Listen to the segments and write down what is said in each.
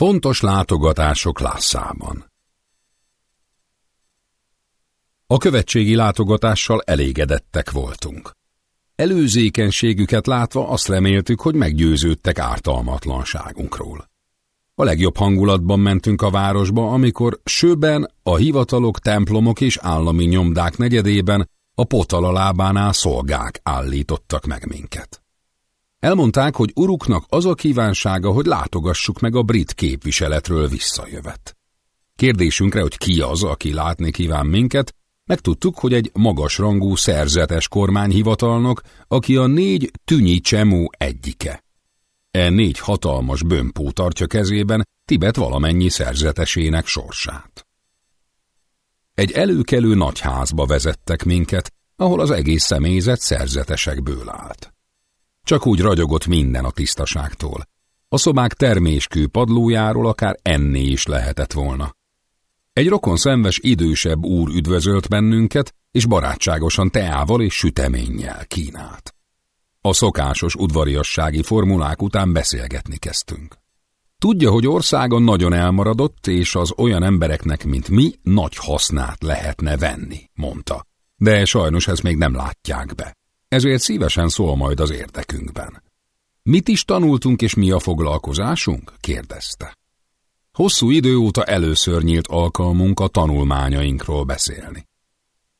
Fontos látogatások Lászában A követségi látogatással elégedettek voltunk. Előzékenységüket látva azt reméltük, hogy meggyőződtek ártalmatlanságunkról. A legjobb hangulatban mentünk a városba, amikor Söben, a hivatalok, templomok és állami nyomdák negyedében a potala lábánál szolgák állítottak meg minket. Elmondták, hogy uruknak az a kívánsága, hogy látogassuk meg a brit képviseletről visszajövet. Kérdésünkre, hogy ki az, aki látni kíván minket, megtudtuk, hogy egy magas rangú szerzetes kormányhivatalnok, aki a négy tünyi csemú egyike. E négy hatalmas bömpó tartja kezében Tibet valamennyi szerzetesének sorsát. Egy előkelő nagyházba vezettek minket, ahol az egész személyzet szerzetesekből állt. Csak úgy ragyogott minden a tisztaságtól. A szobák terméskő padlójáról akár enni is lehetett volna. Egy rokon szemves idősebb úr üdvözölt bennünket, és barátságosan teával és süteménnyel kínált. A szokásos udvariassági formulák után beszélgetni kezdtünk. Tudja, hogy országon nagyon elmaradott, és az olyan embereknek, mint mi, nagy hasznát lehetne venni, mondta. De sajnos ezt még nem látják be. Ezért szívesen szól majd az érdekünkben. Mit is tanultunk, és mi a foglalkozásunk? kérdezte. Hosszú idő óta először nyílt alkalmunk a tanulmányainkról beszélni.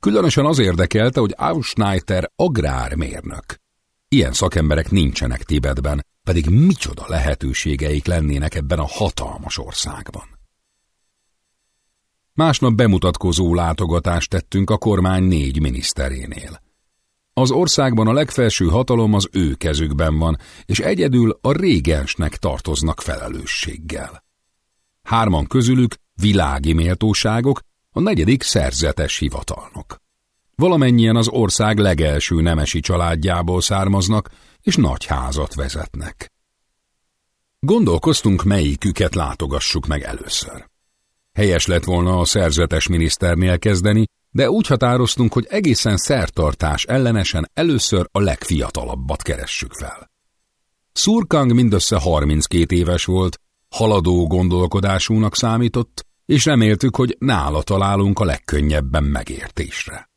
Különösen az érdekelte, hogy Ausschneiter agrármérnök. Ilyen szakemberek nincsenek Tibetben, pedig micsoda lehetőségeik lennének ebben a hatalmas országban. Másnap bemutatkozó látogatást tettünk a kormány négy miniszterénél. Az országban a legfelső hatalom az ő kezükben van, és egyedül a régensnek tartoznak felelősséggel. Hárman közülük világi méltóságok, a negyedik szerzetes hivatalnok. Valamennyien az ország legelső nemesi családjából származnak, és nagy házat vezetnek. Gondolkoztunk, melyiküket látogassuk meg először. Helyes lett volna a szerzetes miniszternél kezdeni, de úgy határoztunk, hogy egészen szertartás ellenesen először a legfiatalabbat keressük fel. Szurkang mindössze 32 éves volt, haladó gondolkodásúnak számított, és reméltük, hogy nála találunk a legkönnyebben megértésre.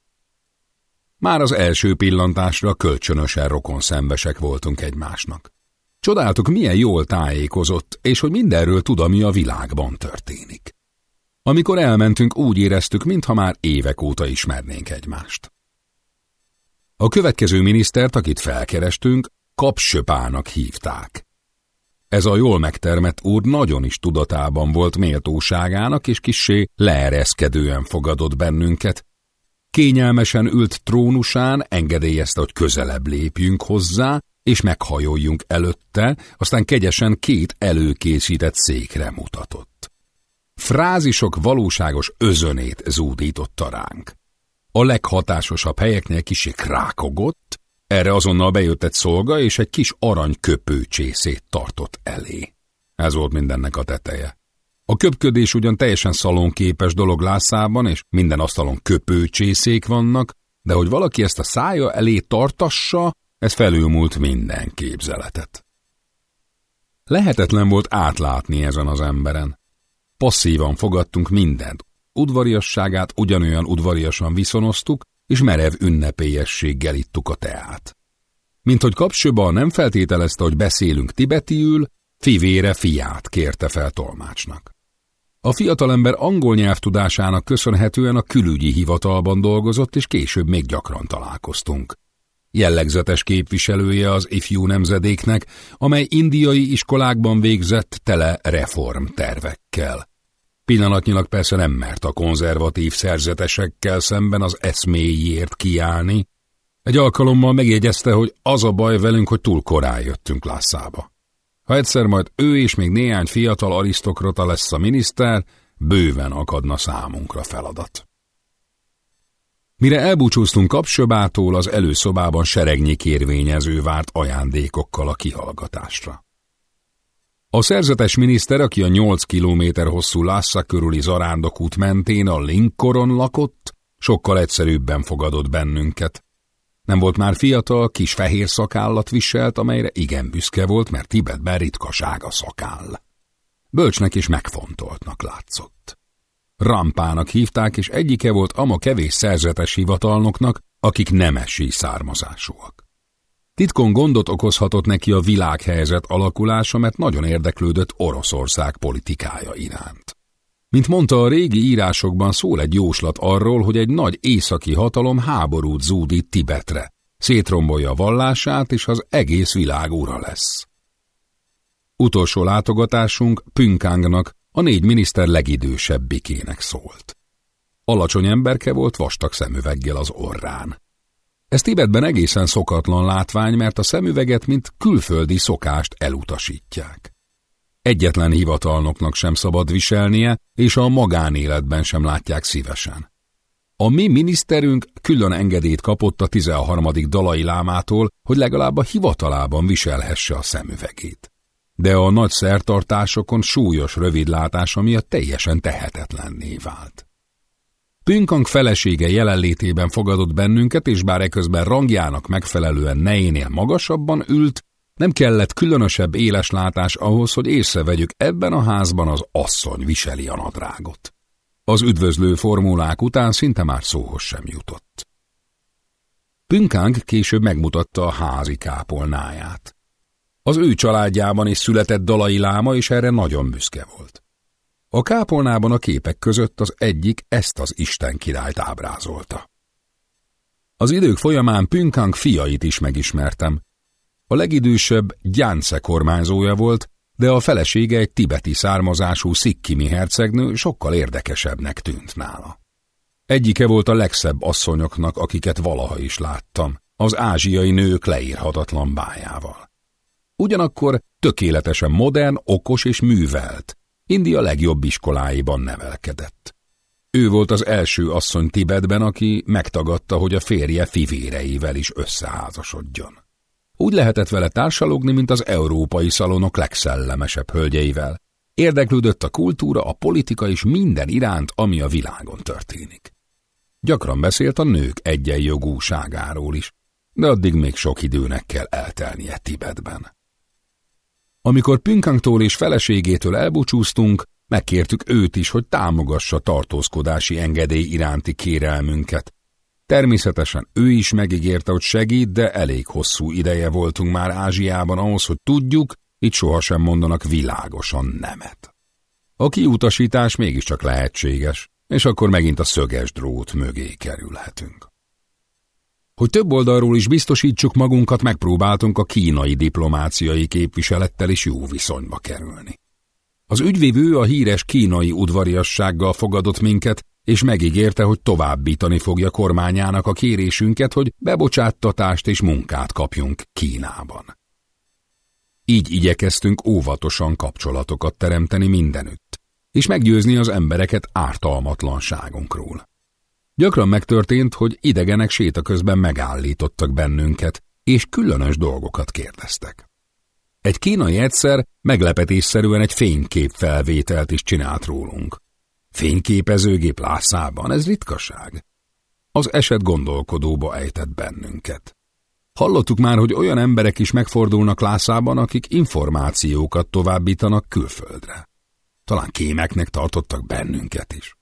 Már az első pillantásra kölcsönösen rokon szembesek voltunk egymásnak. Csodáltuk, milyen jól tájékozott, és hogy mindenről tud, ami a világban történik. Amikor elmentünk, úgy éreztük, mintha már évek óta ismernénk egymást. A következő minisztert, akit felkerestünk, Kapsöpának hívták. Ez a jól megtermett úr nagyon is tudatában volt méltóságának, és kissé leereszkedően fogadott bennünket. Kényelmesen ült trónusán, engedélyezte, hogy közelebb lépjünk hozzá, és meghajoljunk előtte, aztán kegyesen két előkészített székre mutatott. Frázisok valóságos özönét zúdította ránk. A leghatásosabb helyeknél kisé krákogott, erre azonnal bejött egy szolga, és egy kis arany köpőcsészét tartott elé. Ez volt mindennek a teteje. A köpködés ugyan teljesen szalonképes dolog Lászában, és minden asztalon köpőcsészék vannak, de hogy valaki ezt a szája elé tartassa, ez felülmúlt minden képzeletet. Lehetetlen volt átlátni ezen az emberen. Passzívan fogadtunk mindent, udvariasságát ugyanolyan udvariasan viszonoztuk, és merev ünnepélyességgel ittuk a teát. Mint hogy kapsőba nem feltételezte, hogy beszélünk tibetiül, fivére fiát kérte fel tolmácsnak. A fiatalember angol nyelvtudásának köszönhetően a külügyi hivatalban dolgozott, és később még gyakran találkoztunk. Jellegzetes képviselője az ifjú nemzedéknek, amely indiai iskolákban végzett tele reformtervekkel. Pillanatnyilag persze nem mert a konzervatív szerzetesekkel szemben az eszméjéért kiállni. Egy alkalommal megjegyezte, hogy az a baj velünk, hogy túl korán jöttünk Lászába. Ha egyszer majd ő és még néhány fiatal arisztokrata lesz a miniszter, bőven akadna számunkra feladat. Mire elbúcsúztunk Kapsöbától, az előszobában seregnyi kérvényező várt ajándékokkal a kihallgatásra. A szerzetes miniszter, aki a 8 kilométer hosszú Lassa körüli zarándokút mentén a Lincoln lakott, sokkal egyszerűbben fogadott bennünket. Nem volt már fiatal, kis fehér szakállat viselt, amelyre igen büszke volt, mert Tibetben ritkaság a szakáll. bölcsnek és megfontoltnak látszott. Rampának hívták, és egyike volt ama kevés szerzetes hivatalnoknak, akik nemesi származásúak. Titkon gondot okozhatott neki a világhelyzet alakulása, mert nagyon érdeklődött Oroszország politikája iránt. Mint mondta, a régi írásokban szól egy jóslat arról, hogy egy nagy északi hatalom háborút zúdít Tibetre, szétrombolja vallását, és az egész világ ura lesz. Utolsó látogatásunk Pünkangnak, a négy miniszter legidősebbikének szólt. Alacsony emberke volt vastag szemüveggel az orrán. Ez Tibetben egészen szokatlan látvány, mert a szemüveget, mint külföldi szokást elutasítják. Egyetlen hivatalnoknak sem szabad viselnie, és a magánéletben sem látják szívesen. A mi miniszterünk külön engedélyt kapott a 13. dalai lámától, hogy legalább a hivatalában viselhesse a szemüvegét. De a nagy szertartásokon súlyos rövidlátása miatt teljesen tehetetlenné vált. Pünkang felesége jelenlétében fogadott bennünket, és bár eközben rangjának megfelelően nejénél magasabban ült, nem kellett különösebb éles látás ahhoz, hogy észrevegyük ebben a házban az asszony viseli a nadrágot. Az üdvözlő formulák után szinte már szóhoz sem jutott. Pünkang később megmutatta a házi kápolnáját. Az ő családjában is született Dalai Láma, és erre nagyon büszke volt. A kápolnában a képek között az egyik ezt az Isten királyt ábrázolta. Az idők folyamán Pünkang fiait is megismertem, a legidősebb Gyánce kormányzója volt, de a felesége egy tibeti származású szikkimi hercegnő sokkal érdekesebbnek tűnt nála. Egyike volt a legszebb asszonyoknak, akiket valaha is láttam, az ázsiai nők leírhatatlan bájával. Ugyanakkor tökéletesen modern, okos és művelt, India legjobb iskoláiban nevelkedett. Ő volt az első asszony Tibetben, aki megtagadta, hogy a férje fivéreivel is összeházasodjon. Úgy lehetett vele társalogni, mint az európai szalonok legszellemesebb hölgyeivel. Érdeklődött a kultúra, a politika és minden iránt, ami a világon történik. Gyakran beszélt a nők egyenjogúságáról is, de addig még sok időnek kell eltelnie Tibetben. Amikor Pünkangtól és feleségétől elbúcsúztunk, megkértük őt is, hogy támogassa tartózkodási engedély iránti kérelmünket, Természetesen ő is megígérte, hogy segít, de elég hosszú ideje voltunk már Ázsiában ahhoz, hogy tudjuk, itt sohasem mondanak világosan nemet. A kiutasítás mégiscsak lehetséges, és akkor megint a szöges drót mögé kerülhetünk. Hogy több oldalról is biztosítsuk magunkat, megpróbáltunk a kínai diplomáciai képviselettel is jó viszonyba kerülni. Az ügyvívő a híres kínai udvariassággal fogadott minket, és megígérte, hogy továbbítani fogja kormányának a kérésünket, hogy bebocsáttatást és munkát kapjunk Kínában. Így igyekeztünk óvatosan kapcsolatokat teremteni mindenütt, és meggyőzni az embereket ártalmatlanságunkról. Gyakran megtörtént, hogy idegenek séta közben megállítottak bennünket, és különös dolgokat kérdeztek. Egy kínai egyszer meglepetésszerűen egy fénykép felvételt is csinált rólunk. Fényképezőgép lászában, ez ritkaság. Az eset gondolkodóba ejtett bennünket. Hallottuk már, hogy olyan emberek is megfordulnak Lászában, akik információkat továbbítanak külföldre. Talán kémeknek tartottak bennünket is.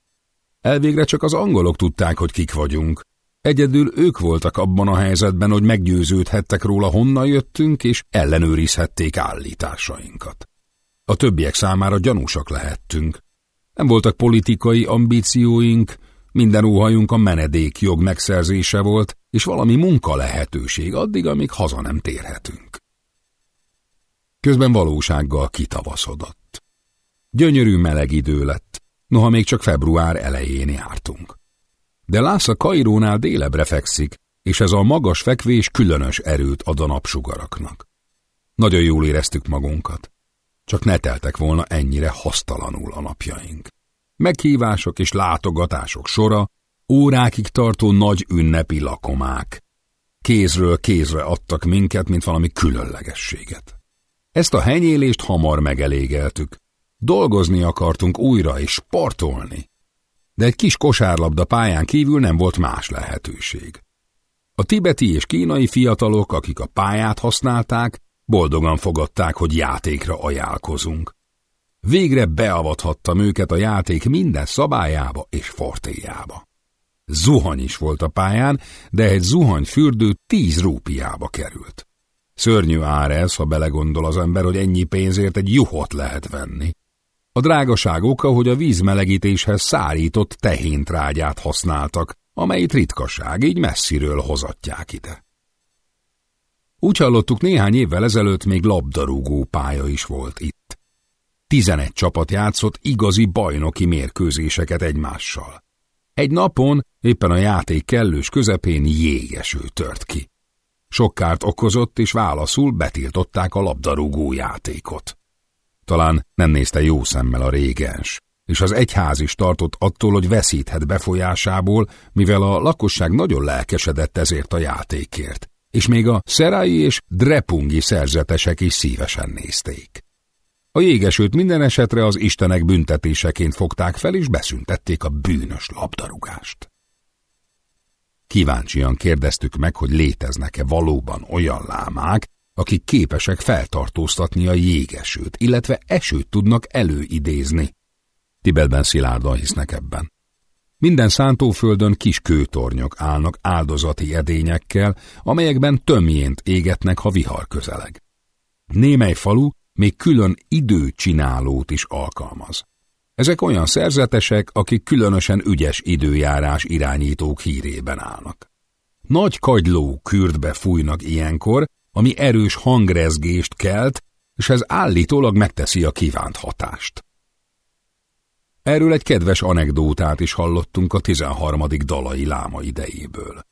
Elvégre csak az angolok tudták, hogy kik vagyunk. Egyedül ők voltak abban a helyzetben, hogy meggyőződhettek róla, honnan jöttünk, és ellenőrizhették állításainkat. A többiek számára gyanúsak lehettünk, nem voltak politikai ambícióink, minden óhajunk a menedékjog megszerzése volt, és valami munka lehetőség addig, amíg haza nem térhetünk. Közben valósággal kitavaszodott. Gyönyörű meleg idő lett, noha még csak február elején jártunk. De Lásza Kairónál délebre fekszik, és ez a magas fekvés különös erőt ad a napsugaraknak. Nagyon jól éreztük magunkat. Csak ne teltek volna ennyire hasztalanul a napjaink. Meghívások és látogatások sora, órákig tartó nagy ünnepi lakomák. Kézről kézre adtak minket, mint valami különlegességet. Ezt a henyélést hamar megelégeltük. Dolgozni akartunk újra és sportolni. De egy kis kosárlabda pályán kívül nem volt más lehetőség. A tibeti és kínai fiatalok, akik a pályát használták, Boldogan fogadták, hogy játékra ajánlkozunk. Végre beavathattam őket a játék minden szabályába és fortéjába. Zuhany is volt a pályán, de egy zuhany fürdő tíz rúpiába került. Szörnyű ár ez, ha belegondol az ember, hogy ennyi pénzért egy juhot lehet venni. A drágaság oka, hogy a vízmelegítéshez szárított tehéntrágyát használtak, amelyet ritkaság, így messziről hozatják ide. Úgy hallottuk, néhány évvel ezelőtt még labdarúgó pálya is volt itt. Tizenegy csapat játszott igazi bajnoki mérkőzéseket egymással. Egy napon, éppen a játék kellős közepén jégeső tört ki. Sok kárt okozott, és válaszul betiltották a labdarúgó játékot. Talán nem nézte jó szemmel a régens, és az egyház is tartott attól, hogy veszíthet befolyásából, mivel a lakosság nagyon lelkesedett ezért a játékért, és még a szerái és drepungi szerzetesek is szívesen nézték. A jégesőt minden esetre az istenek büntetéseként fogták fel, és beszüntették a bűnös labdarúgást. Kíváncsian kérdeztük meg, hogy léteznek-e valóban olyan lámák, akik képesek feltartóztatni a jégesőt, illetve esőt tudnak előidézni. Tibetben szilárdan hisznek ebben. Minden szántóföldön kis kőtornyok állnak áldozati edényekkel, amelyekben tömjént égetnek, ha vihar közeleg. Némely falu még külön időcsinálót is alkalmaz. Ezek olyan szerzetesek, akik különösen ügyes időjárás irányítók hírében állnak. Nagy kagyló kürdbe fújnak ilyenkor, ami erős hangrezgést kelt, és ez állítólag megteszi a kívánt hatást. Erről egy kedves anekdótát is hallottunk a 13. dalai láma idejéből.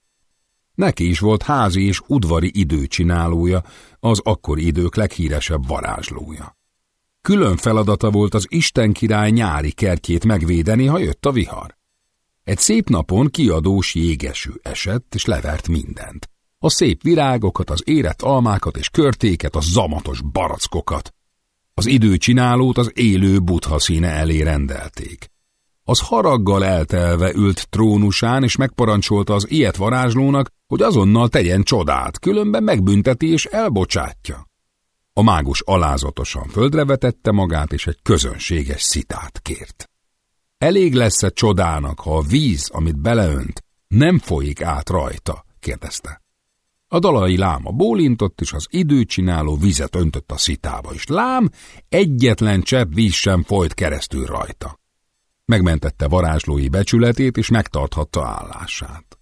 Neki is volt házi és udvari időcsinálója, az akkori idők leghíresebb varázslója. Külön feladata volt az Isten király nyári kertjét megvédeni, ha jött a vihar. Egy szép napon kiadós jégeső esett, és levert mindent. A szép virágokat, az érett almákat és körtéket, a zamatos barackokat. Az időcsinálót az élő butha színe elé rendelték. Az haraggal eltelve ült trónusán, és megparancsolta az ilyet varázslónak, hogy azonnal tegyen csodát, különben megbünteti és elbocsátja. A mágus alázatosan földre vetette magát, és egy közönséges szitát kért. Elég lesz-e csodának, ha a víz, amit beleönt, nem folyik át rajta? kérdezte. A dalai láma bólintott, és az időcsináló vizet öntött a szitába, és lám, egyetlen csepp víz sem folyt keresztül rajta. Megmentette varázslói becsületét, és megtarthatta állását.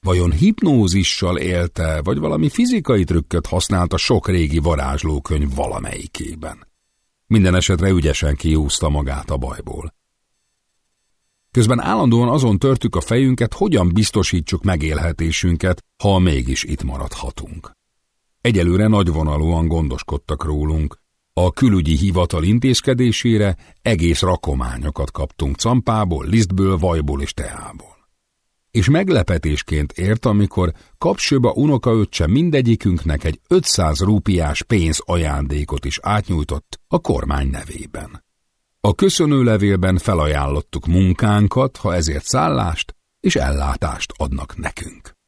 Vajon hipnózissal élte, vagy valami fizikai trükköt használt a sok régi varázslókönyv valamelyikében? Minden esetre ügyesen kiúzta magát a bajból. Közben állandóan azon törtük a fejünket, hogyan biztosítsuk megélhetésünket, ha mégis itt maradhatunk. Egyelőre nagyvonalúan gondoskodtak rólunk. A külügyi hivatal intézkedésére egész rakományokat kaptunk campából, lisztből, vajból és teából. És meglepetésként ért, amikor kapsőba unokaöccse mindegyikünknek egy 500 rúpiás pénz ajándékot is átnyújtott a kormány nevében. A köszönőlevélben felajánlottuk munkánkat, ha ezért szállást és ellátást adnak nekünk.